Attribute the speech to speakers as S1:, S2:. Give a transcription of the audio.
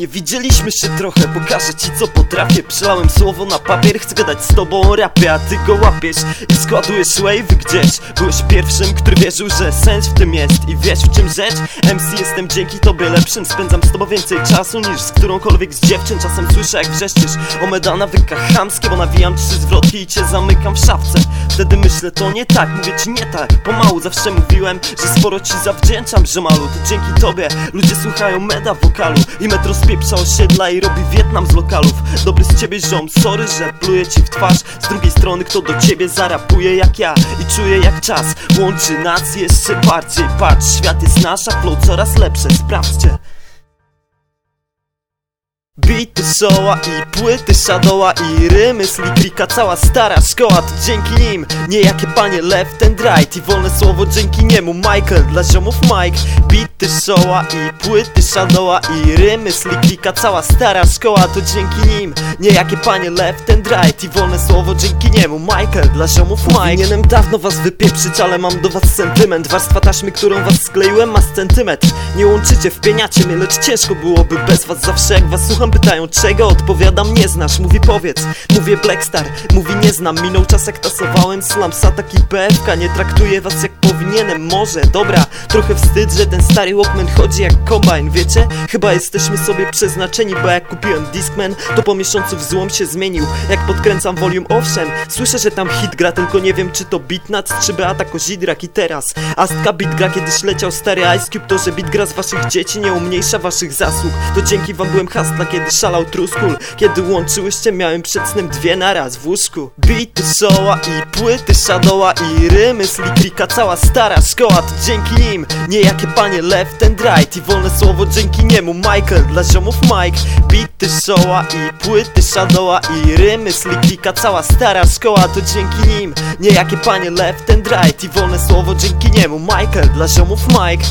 S1: Nie widzieliśmy się trochę, pokażę ci co potrafię. Przelałem słowo na papier, chcę gadać z tobą o rapie A ty go łapiesz i składujesz wave gdzieś. Byłeś pierwszym, który wierzył, że sens w tym jest I wiesz w czym rzecz? MC jestem dzięki tobie lepszym Spędzam z tobą więcej czasu niż z którąkolwiek z dziewczyn. Czasem słyszę jak wrzeszczysz o meda nawykach chamskie Bo nawijam trzy zwrotki i cię zamykam w szafce. Wtedy myślę to nie tak, mówię ci nie tak. Pomału zawsze mówiłem, że sporo ci zawdzięczam Że malu, to dzięki tobie ludzie słuchają meda wokalu I metro spieprza osiedla i robi Wietnam z lokalów. Dobry z ciebie ziom, sorry, że pluję ci w twarz. Z drugiej strony kto do ciebie zarapuje jak ja I czuję jak czas. Łączy nas jeszcze bardziej. Patrz, świat jest nasza, flow coraz lepsze, sprawdźcie Bity showa i płyty Shadowa i rymy Slikrika Cała stara szkoła to dzięki nim. Niejakie panie left and right. I wolne słowo dzięki niemu. Michael dla ziomów Mike. Bity showa i płyty Shadowa i rymy Slikrika Cała stara szkoła to dzięki nim. Niejakie panie left and right I wolne słowo dzięki niemu Michael dla ziomów Mike. Powinienem dawno was wypieprzyć, ale mam do was sentyment. Warstwa taśmy, którą was skleiłem ma centymetr. Nie łączycie, wpieniacie mnie, lecz ciężko byłoby bez was. Zawsze jak was słucham pytają czego, odpowiadam nie znasz. Mówi powiedz, mówię Blackstar, mówi nie znam. Minął czas jak tasowałem slamsa, taki PFK Nie traktuję was jak powinienem, może Dobra, trochę wstyd, że ten stary Walkman chodzi jak kombine Wiecie, chyba jesteśmy sobie przeznaczeni Bo jak kupiłem Discman, to po miesiącu w złom się zmienił. Jak podkręcam volume, owszem Słyszę, że tam hit gra, tylko nie wiem czy to Beatnuts Czy Beata Kozidrak i teraz. Astka beat gra, kiedyś leciał stary Ice Cube To, że beat gra z waszych dzieci nie umniejsza waszych zasług. To dzięki wam byłem hustla, kiedy szalał truskul Kiedy łączyłyście miałem przed snem dwie naraz w łóżku. Bity showa i płyty Shadowa i rymy Slikrika cała stara szkoła to dzięki nim Niejakie panie left and right. I wolne słowo dzięki niemu Michael dla ziomów Mike. Bity showa i płyty Shadowa i rymy Slikrika cała stara szkoła to dzięki nim. Niejakie panie left and right i wolne słowo dzięki niemu. Michael dla ziomów Mike